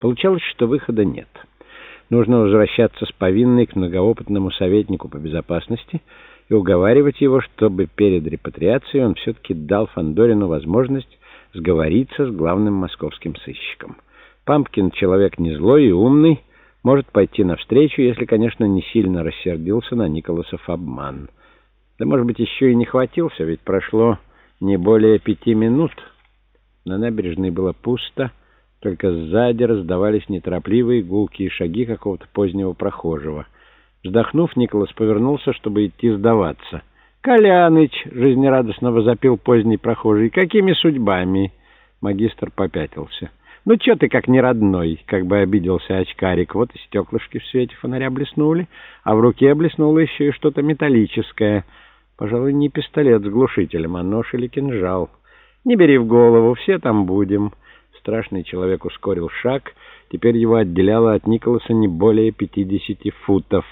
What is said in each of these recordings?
Получалось, что выхода нет. Нужно возвращаться с повинной к многоопытному советнику по безопасности и уговаривать его, чтобы перед репатриацией он все-таки дал Фандорину возможность сговориться с главным московским сыщиком. Пампкин человек не злой и умный, может пойти навстречу, если, конечно, не сильно рассердился на Николасов обман. Да, может быть, еще и не хватился, ведь прошло не более пяти минут. На набережной было пусто, только сзади раздавались неторопливые гулкие шаги какого-то позднего прохожего. Вздохнув, Николас повернулся, чтобы идти сдаваться. «Коляныч!» — жизнерадостно возопил поздний прохожий. «Какими судьбами?» Магистр попятился. «Ну, чё ты как не родной?» — как бы обиделся очкарик. Вот и стеклышки в свете фонаря блеснули, а в руке блеснуло еще и что-то металлическое. Пожалуй, не пистолет с глушителем, а нож или кинжал. «Не бери в голову, все там будем». Страшный человек ускорил шаг. Теперь его отделяло от Николаса не более пятидесяти футов.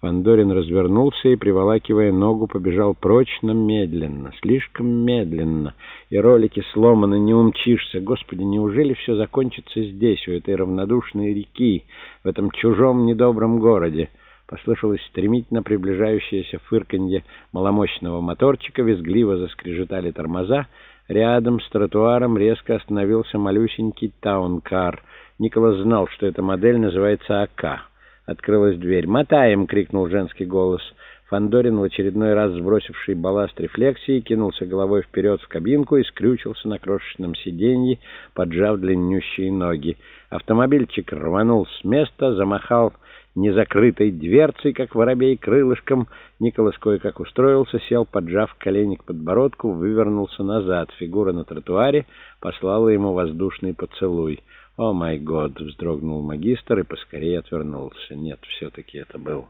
Фандорин развернулся и, приволакивая ногу, побежал прочь, но медленно, слишком медленно. И ролики сломаны, не умчишься. Господи, неужели все закончится здесь, у этой равнодушной реки, в этом чужом недобром городе? Послышалось стремительно приближающееся фырканье маломощного моторчика, визгливо заскрежетали тормоза. Рядом с тротуаром резко остановился малюсенький таункар. Николас знал, что эта модель называется АК. Открылась дверь. «Мотаем!» — крикнул женский голос. Фандорин, в очередной раз сбросивший балласт рефлексии, кинулся головой вперед в кабинку и скрючился на крошечном сиденье, поджав длиннющие ноги. Автомобильчик рванул с места, замахал незакрытой дверцей, как воробей крылышком. Николас кое-как устроился, сел, поджав колени к подбородку, вывернулся назад. Фигура на тротуаре послала ему воздушный поцелуй. «О, май год!» — вздрогнул магистр и поскорее отвернулся. Нет, все-таки это был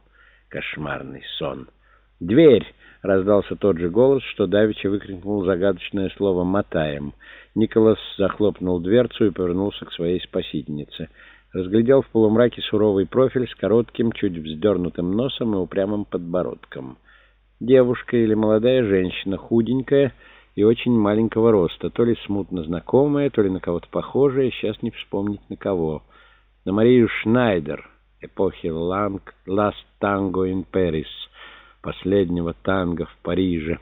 кошмарный сон. «Дверь!» — раздался тот же голос, что давеча выкрикнул загадочное слово «мотаем». Николас захлопнул дверцу и повернулся к своей спасительнице. Разглядел в полумраке суровый профиль с коротким, чуть вздернутым носом и упрямым подбородком. Девушка или молодая женщина, худенькая, и очень маленького роста, то ли смутно знакомая, то ли на кого-то похожая, сейчас не вспомнить на кого. На Марию Шнайдер, эпохи Ланг, Last Tango in Paris, последнего танго в Париже.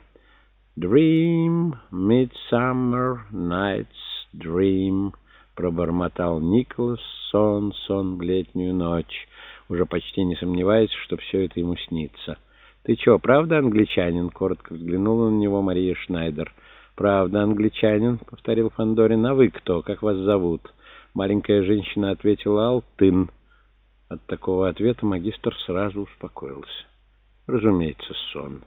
«Dream, Midsummer Night's Dream», — пробормотал Николас, сон, сон в летнюю ночь, уже почти не сомневаясь, что все это ему снится. «Ты чё, правда англичанин?» — коротко взглянула на него Мария Шнайдер — «Правда, англичанин», — повторил Фандорин. «А вы кто? Как вас зовут?» Маленькая женщина ответила «Алтын». От такого ответа магистр сразу успокоился. Разумеется, сон.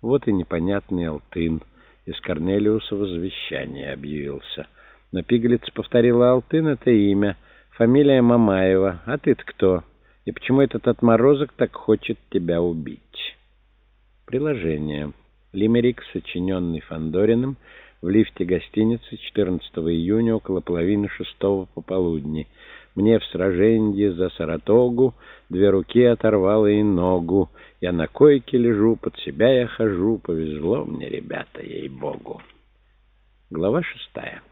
Вот и непонятный Алтын. Из Корнелиусова завещания объявился. Но пигалица повторила «Алтын» — это имя. Фамилия Мамаева. А ты-то кто? И почему этот отморозок так хочет тебя убить? Приложение. Лимерик, сочиненный Фандориным в лифте гостиницы 14 июня около половины шестого пополудни. Мне в сраженье за Саратогу две руки оторвало и ногу. Я на койке лежу, под себя я хожу, повезло мне, ребята, ей-богу. Глава шестая.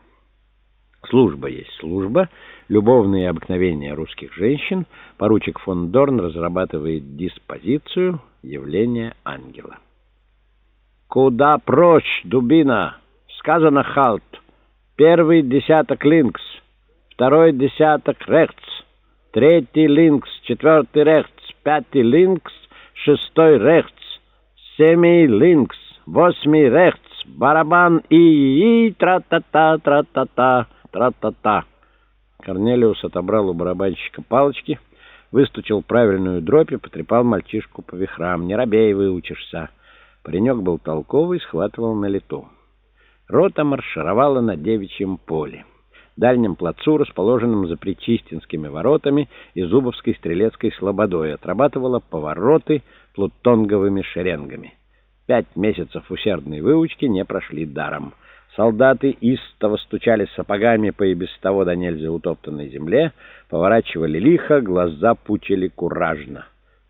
Служба есть служба, любовные обыкновения русских женщин. Поручик фон Дорн разрабатывает диспозицию явления ангела. «Куда прочь, дубина?» Сказано «халт». Первый десяток линкс, второй десяток рехтс, третий линкс, четвертый рехтс, пятый линкс, шестой рехтс, семий линкс, восьмий рехтс, барабан и и тра-та-та, тра-та-та, тра-та-та. Корнелиус отобрал у барабанщика палочки, выстучил правильную дробь и потрепал мальчишку по вихрам. «Не робей, выучишься». Паренек был толковый, схватывал на лету. Рота маршировала на девичьем поле, дальнем плацу, расположенном за Причистинскими воротами и Зубовской стрелецкой слободой, отрабатывала повороты плутонговыми шеренгами. Пять месяцев усердной выучки не прошли даром. Солдаты истово стучали сапогами по и без того до нельзя утоптанной земле, поворачивали лихо, глаза пучили куражно.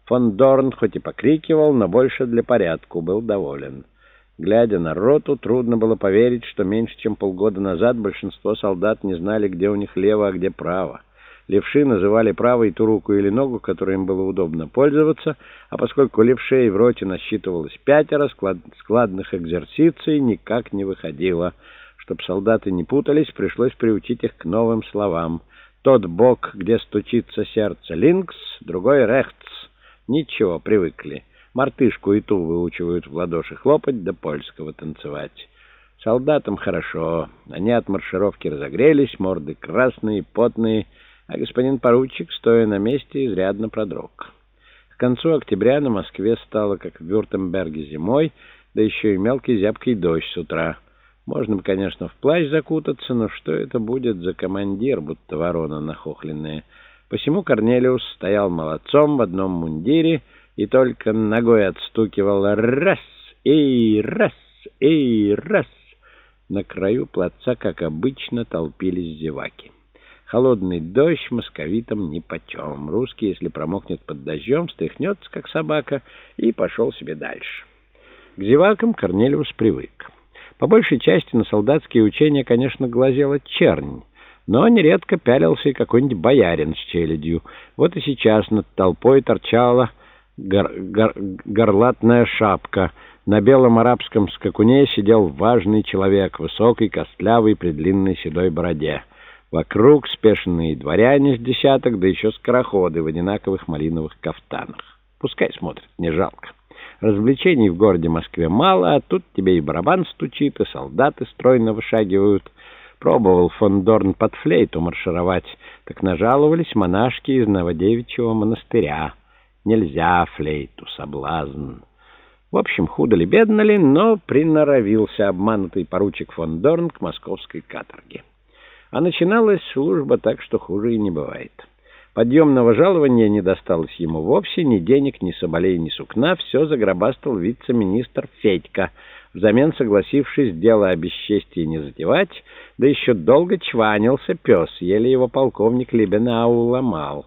Фон Дорн хоть и покрикивал, но больше для порядку был доволен. Глядя на роту, трудно было поверить, что меньше чем полгода назад большинство солдат не знали, где у них лево, а где право. Левши называли правой ту руку или ногу, которой им было удобно пользоваться, а поскольку левшей в роте насчитывалось пятеро, склад... складных экзерсиций никак не выходило. Чтоб солдаты не путались, пришлось приучить их к новым словам. Тот бок, где стучится сердце, линкс, другой рехтс. Ничего, привыкли. Мартышку и ту выучивают в ладоши хлопать, да польского танцевать. Солдатам хорошо. Они от маршировки разогрелись, морды красные, потные, а господин поручик, стоя на месте, изрядно продрог. К концу октября на Москве стало, как в Вюртемберге зимой, да еще и мелкий зябкий дождь с утра. Можно бы, конечно, в плащ закутаться, но что это будет за командир, будто ворона нахохленная? Посему Корнелиус стоял молодцом в одном мундире и только ногой отстукивал «раз» и «раз» и «раз». На краю плаца, как обычно, толпились зеваки. Холодный дождь московитам нипочем. Русский, если промокнет под дождем, стряхнется, как собака, и пошел себе дальше. К зевакам Корнелиус привык. По большей части на солдатские учения, конечно, глазела чернь, но нередко пялился и какой-нибудь боярин с челядью. Вот и сейчас над толпой торчала гор гор горлатная шапка — на белом арабском скакуне сидел важный человек, высокий, костлявый, при длинной седой бороде. Вокруг спешенные дворяне с десяток, да еще скороходы в одинаковых малиновых кафтанах. Пускай смотрят, не жалко. Развлечений в городе Москве мало, а тут тебе и барабан стучит, и солдаты стройно вышагивают. Пробовал фон Дорн под флейту маршировать, так нажаловались монашки из Новодевичьего монастыря. Нельзя флейту, соблазн. В общем, худо ли, бедно ли, но приноровился обманутый поручик фон Дорн к московской каторге. А начиналась служба так, что хуже и не бывает. Подъемного жалования не досталось ему вовсе, ни денег, ни соболей, ни сукна, все загробастал вице-министр Федька, взамен согласившись дело о бесчестии не затевать, да еще долго чванился пес, еле его полковник Либенау ломал.